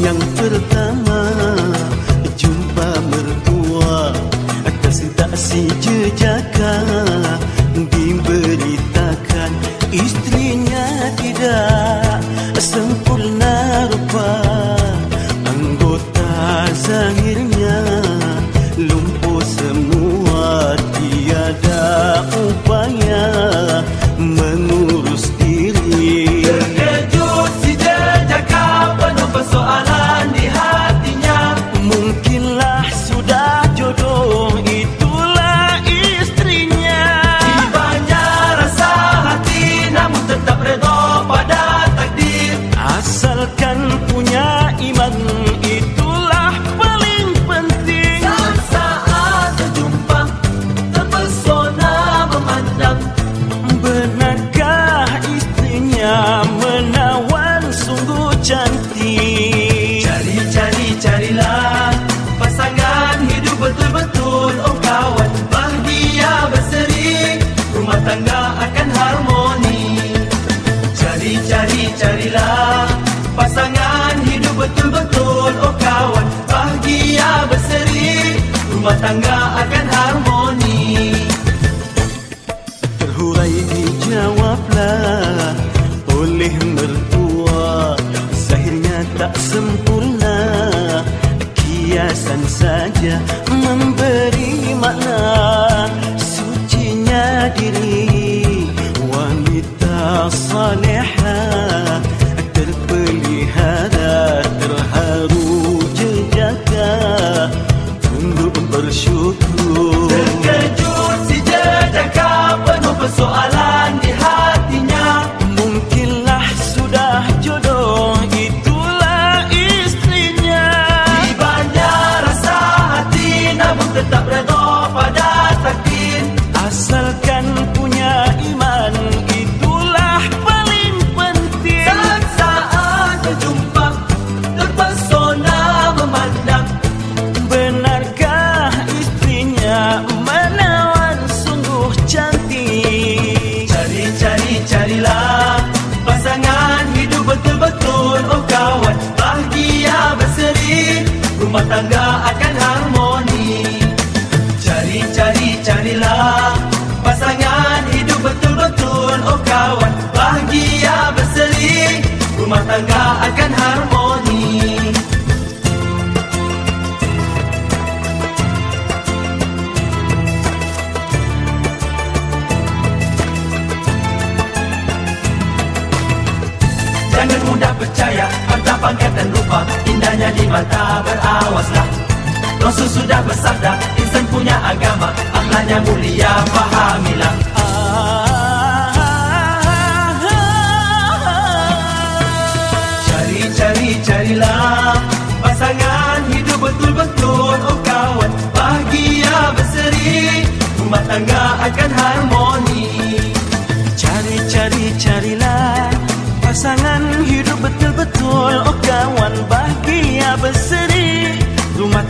yang pertama. Jumpa mertua Atas tak si jejaka Diberitakan Istrinya tidak Sempurna rupa. Carilah pasangan hidup betul-betul. Oh kawan bahagia berseri. Rumah tangga akan harmoni. Terhurai dijawablah oleh mertua. Zahirnya tak sempurna Kiasan saja memberi makna. Sucinya diri wanita saleha bersyukur. Terkejut si jejaka penuh persoalan rumah tangga akan harmoni. Cari cari carilah. Pasangan hidup betul-betul. Oh kawan bahagia berseri. Rumah tangga akan harmoni Indahnya di mata berawaslah Rasul sudah bersabda Insan punya agama. Akhlaknya mulia fahamilah. Cari cari carilah Pasangan hidup betul-betul. Oh kawan bahagia berseri. Rumah tangga akan harmoni. Cari cari carilah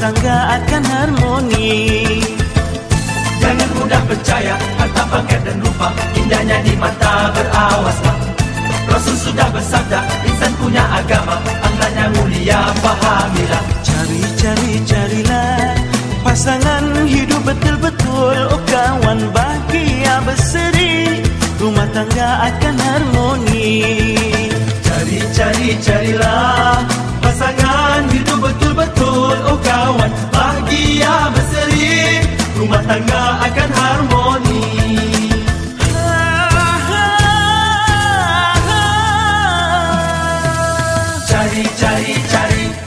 tangga akan harmoni. Jangan mudah percaya harta pangkat dan rupa Indahnya di mata berawaslah Rasul sudah bersabda Insan punya agama Akhlaknya mulia fahamilah chari chari chari.